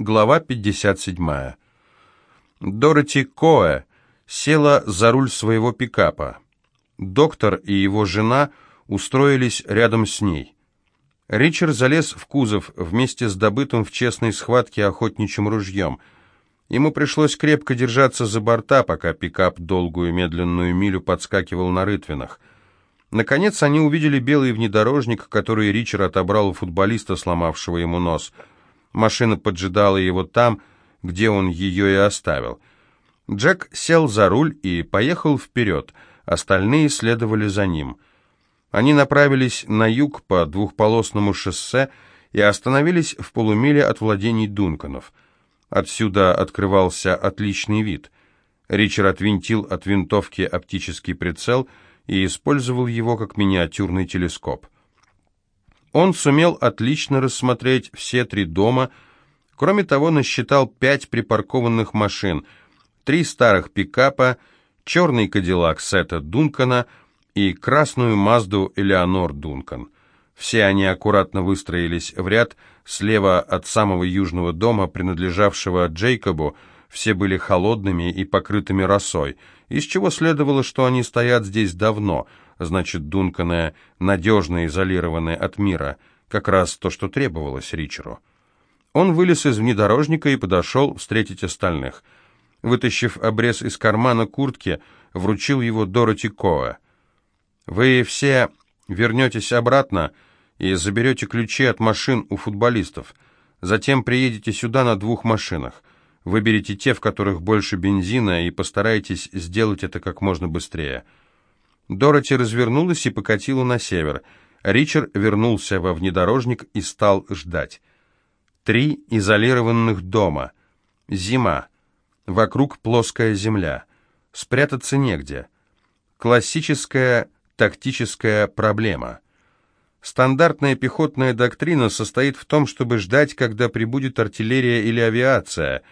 Глава 57. Дороти Коэ села за руль своего пикапа. Доктор и его жена устроились рядом с ней. Ричард залез в кузов вместе с добытым в честной схватке охотничьим ружьем. Ему пришлось крепко держаться за борта, пока пикап долгую медленную милю подскакивал на рытвинах. Наконец они увидели белый внедорожник, который Ричард отобрал у футболиста, сломавшего ему нос – Машина поджидала его там, где он ее и оставил. Джек сел за руль и поехал вперед, остальные следовали за ним. Они направились на юг по двухполосному шоссе и остановились в полумиле от владений Дунканов. Отсюда открывался отличный вид. Ричард отвинтил от винтовки оптический прицел и использовал его как миниатюрный телескоп. Он сумел отлично рассмотреть все три дома, кроме того, насчитал пять припаркованных машин, три старых пикапа, черный кадиллак Сета Дункана и красную Мазду Элеонор Дункан. Все они аккуратно выстроились в ряд, слева от самого южного дома, принадлежавшего Джейкобу, все были холодными и покрытыми росой, из чего следовало, что они стоят здесь давно – значит, Дунканы надежно изолированы от мира, как раз то, что требовалось Ричеру. Он вылез из внедорожника и подошел встретить остальных. Вытащив обрез из кармана куртки, вручил его Дороти Коа. «Вы все вернетесь обратно и заберете ключи от машин у футболистов. Затем приедете сюда на двух машинах. Выберите те, в которых больше бензина, и постарайтесь сделать это как можно быстрее». Дороти развернулась и покатила на север. Ричард вернулся во внедорожник и стал ждать. Три изолированных дома. Зима. Вокруг плоская земля. Спрятаться негде. Классическая тактическая проблема. Стандартная пехотная доктрина состоит в том, чтобы ждать, когда прибудет артиллерия или авиация.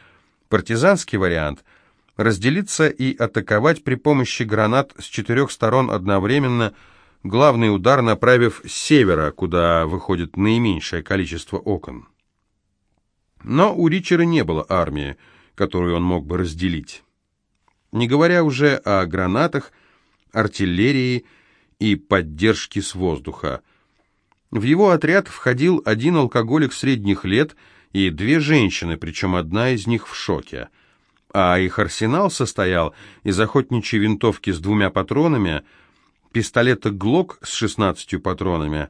Партизанский вариант – разделиться и атаковать при помощи гранат с четырех сторон одновременно, главный удар направив с севера, куда выходит наименьшее количество окон. Но у Ричера не было армии, которую он мог бы разделить. Не говоря уже о гранатах, артиллерии и поддержке с воздуха. В его отряд входил один алкоголик средних лет и две женщины, причем одна из них в шоке – а их арсенал состоял из охотничьей винтовки с двумя патронами, пистолета «Глок» с 16 патронами,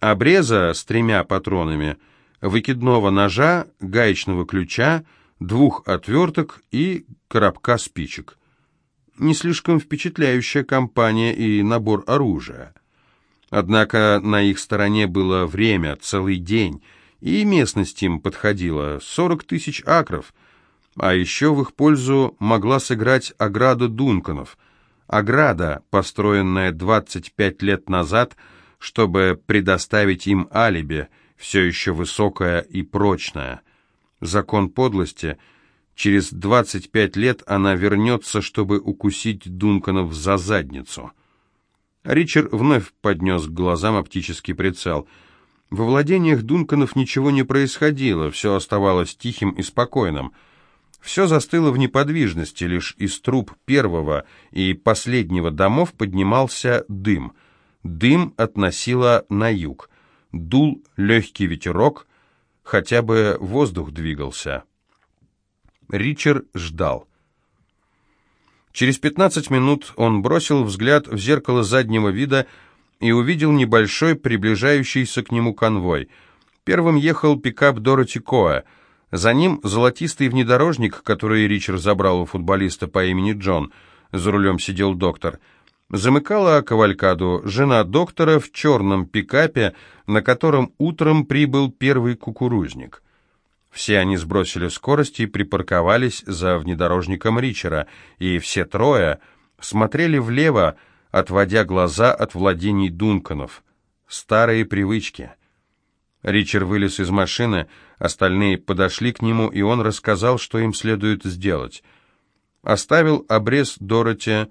обреза с тремя патронами, выкидного ножа, гаечного ключа, двух отверток и коробка спичек. Не слишком впечатляющая компания и набор оружия. Однако на их стороне было время, целый день, и местность им подходила, 40 тысяч акров – а еще в их пользу могла сыграть ограда Дунканов. Ограда, построенная 25 лет назад, чтобы предоставить им алиби, все еще высокая и прочная. Закон подлости. Через 25 лет она вернется, чтобы укусить Дунканов за задницу. Ричард вновь поднес к глазам оптический прицел. Во владениях Дунканов ничего не происходило, все оставалось тихим и спокойным – все застыло в неподвижности, лишь из труб первого и последнего домов поднимался дым. Дым относило на юг. Дул легкий ветерок, хотя бы воздух двигался. Ричард ждал. Через пятнадцать минут он бросил взгляд в зеркало заднего вида и увидел небольшой приближающийся к нему конвой. Первым ехал пикап Дороти Коа — за ним золотистый внедорожник, который Ричард забрал у футболиста по имени Джон. За рулем сидел доктор. Замыкала кавалькаду жена доктора в черном пикапе, на котором утром прибыл первый кукурузник. Все они сбросили скорость и припарковались за внедорожником Ричера, и все трое смотрели влево, отводя глаза от владений Дунканов. Старые привычки — Ричард вылез из машины, остальные подошли к нему, и он рассказал, что им следует сделать. Оставил обрез Дороти,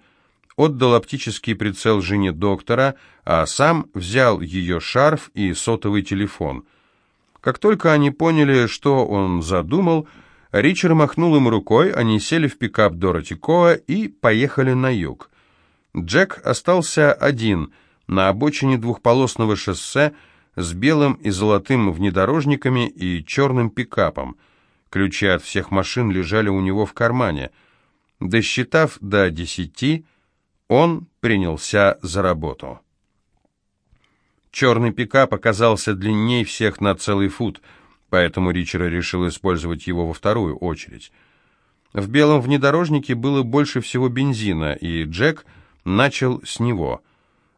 отдал оптический прицел жене доктора, а сам взял ее шарф и сотовый телефон. Как только они поняли, что он задумал, Ричард махнул им рукой, они сели в пикап Дороти Коа и поехали на юг. Джек остался один на обочине двухполосного шоссе с белым и золотым внедорожниками и черным пикапом. Ключи от всех машин лежали у него в кармане. Досчитав до десяти, он принялся за работу. Черный пикап оказался длиннее всех на целый фут, поэтому Ричард решил использовать его во вторую очередь. В белом внедорожнике было больше всего бензина, и Джек начал с него.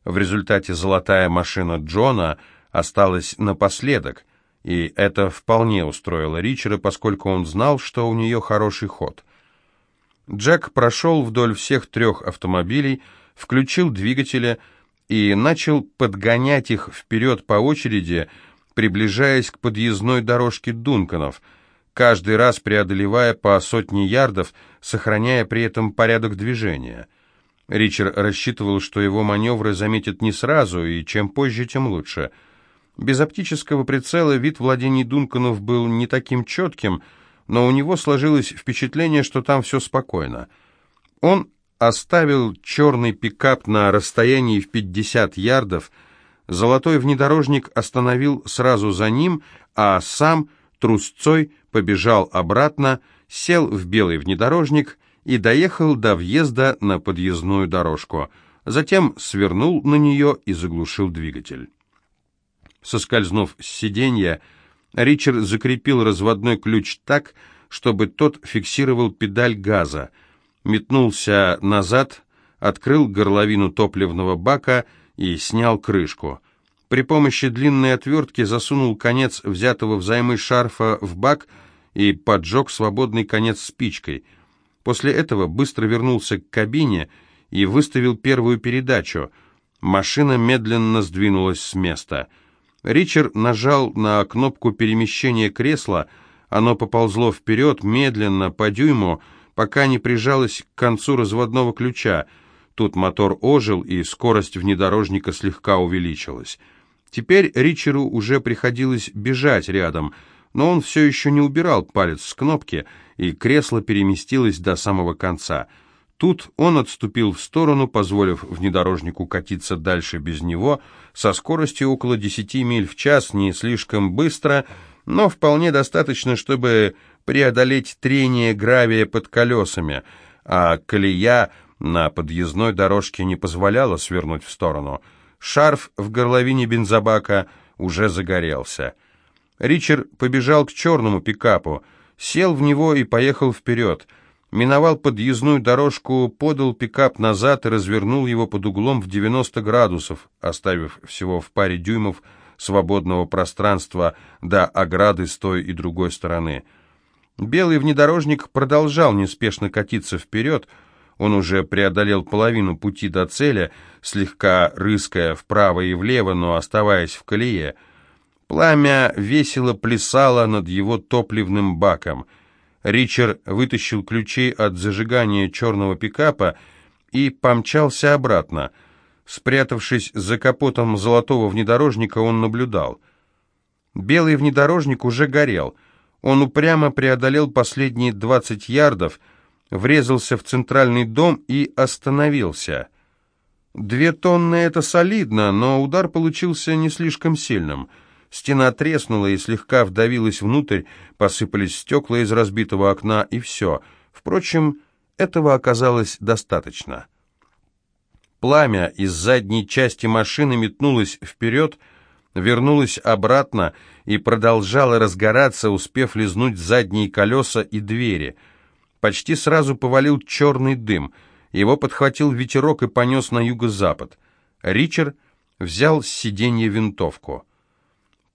В результате золотая машина Джона осталась напоследок, и это вполне устроило Ричарда, поскольку он знал, что у нее хороший ход. Джек прошел вдоль всех трех автомобилей, включил двигатели, и начал подгонять их вперед по очереди, приближаясь к подъездной дорожке Дунканов, каждый раз преодолевая по сотне ярдов, сохраняя при этом порядок движения. Ричард рассчитывал, что его маневры заметят не сразу, и чем позже, тем лучше. Без оптического прицела вид владений Дунканов был не таким четким, но у него сложилось впечатление, что там все спокойно. Он оставил черный пикап на расстоянии в 50 ярдов, золотой внедорожник остановил сразу за ним, а сам трусцой побежал обратно, сел в белый внедорожник и доехал до въезда на подъездную дорожку. Затем свернул на нее и заглушил двигатель. Соскользнув с сиденья, Ричард закрепил разводной ключ так, чтобы тот фиксировал педаль газа — метнулся назад, открыл горловину топливного бака и снял крышку. При помощи длинной отвертки засунул конец взятого взаймы шарфа в бак и поджег свободный конец спичкой. После этого быстро вернулся к кабине и выставил первую передачу. Машина медленно сдвинулась с места. Ричард нажал на кнопку перемещения кресла, оно поползло вперед, медленно, по дюйму, пока не прижалась к концу разводного ключа. Тут мотор ожил, и скорость внедорожника слегка увеличилась. Теперь Ричеру уже приходилось бежать рядом, но он все еще не убирал палец с кнопки, и кресло переместилось до самого конца. Тут он отступил в сторону, позволив внедорожнику катиться дальше без него, со скоростью около 10 миль в час, не слишком быстро, но вполне достаточно, чтобы преодолеть трение гравия под колесами, а колея на подъездной дорожке не позволяла свернуть в сторону. Шарф в горловине бензобака уже загорелся. Ричард побежал к черному пикапу, сел в него и поехал вперед. Миновал подъездную дорожку, подал пикап назад и развернул его под углом в 90 градусов, оставив всего в паре дюймов свободного пространства до ограды с той и другой стороны. Белый внедорожник продолжал неспешно катиться вперед, он уже преодолел половину пути до цели, слегка рыская вправо и влево, но оставаясь в колее. Пламя весело плясало над его топливным баком. Ричард вытащил ключи от зажигания черного пикапа и помчался обратно. Спрятавшись за капотом золотого внедорожника, он наблюдал. Белый внедорожник уже горел — он упрямо преодолел последние двадцать ярдов, врезался в центральный дом и остановился. Две тонны — это солидно, но удар получился не слишком сильным. Стена треснула и слегка вдавилась внутрь, посыпались стекла из разбитого окна, и все. Впрочем, этого оказалось достаточно. Пламя из задней части машины метнулось вперед, вернулось обратно и продолжала разгораться, успев лизнуть задние колеса и двери. Почти сразу повалил черный дым. Его подхватил ветерок и понес на юго-запад. Ричард взял с сиденья винтовку.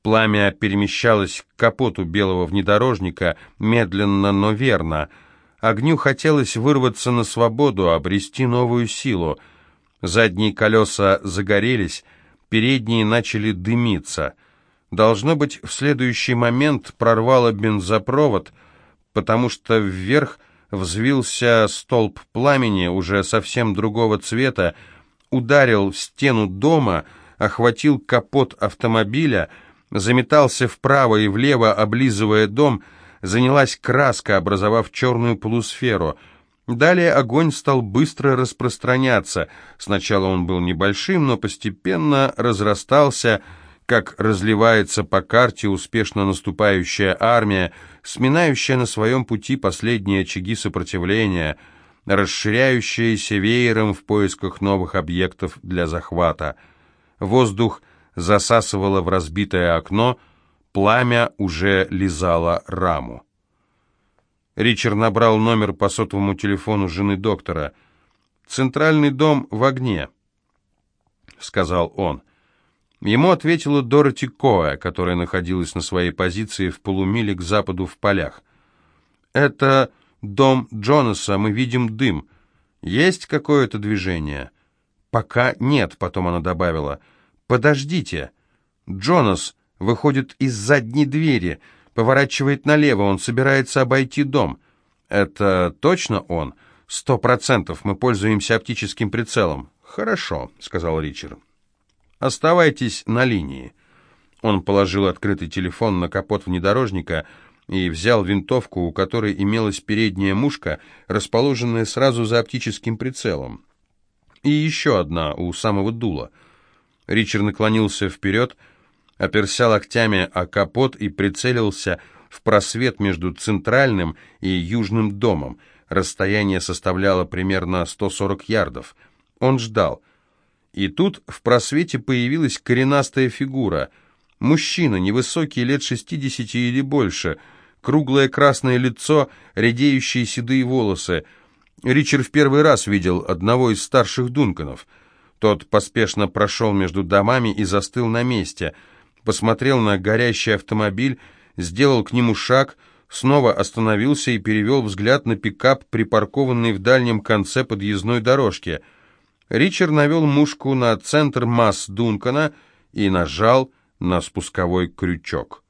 Пламя перемещалось к капоту белого внедорожника, медленно, но верно. Огню хотелось вырваться на свободу, обрести новую силу. Задние колеса загорелись, передние начали дымиться — Должно быть, в следующий момент прорвало бензопровод, потому что вверх взвился столб пламени, уже совсем другого цвета, ударил в стену дома, охватил капот автомобиля, заметался вправо и влево, облизывая дом, занялась краска, образовав черную полусферу. Далее огонь стал быстро распространяться. Сначала он был небольшим, но постепенно разрастался, как разливается по карте успешно наступающая армия, сминающая на своем пути последние очаги сопротивления, расширяющаяся веером в поисках новых объектов для захвата. Воздух засасывало в разбитое окно, пламя уже лизало раму. Ричард набрал номер по сотовому телефону жены доктора. «Центральный дом в огне», — сказал он. Ему ответила Дороти Коэ, которая находилась на своей позиции в полумиле к западу в полях. «Это дом Джонаса, мы видим дым. Есть какое-то движение?» «Пока нет», — потом она добавила. «Подождите. Джонас выходит из задней двери, поворачивает налево, он собирается обойти дом. Это точно он? Сто процентов. Мы пользуемся оптическим прицелом». «Хорошо», — сказал Ричард. «Оставайтесь на линии». Он положил открытый телефон на капот внедорожника и взял винтовку, у которой имелась передняя мушка, расположенная сразу за оптическим прицелом. И еще одна у самого дула. Ричард наклонился вперед, оперся локтями о капот и прицелился в просвет между центральным и южным домом. Расстояние составляло примерно 140 ярдов. Он ждал. И тут в просвете появилась коренастая фигура. Мужчина, невысокий, лет шестидесяти или больше, круглое красное лицо, редеющие седые волосы. Ричард в первый раз видел одного из старших Дунканов. Тот поспешно прошел между домами и застыл на месте, посмотрел на горящий автомобиль, сделал к нему шаг, снова остановился и перевел взгляд на пикап, припаркованный в дальнем конце подъездной дорожки — Ричард навел мушку на центр масс Дункана и нажал на спусковой крючок.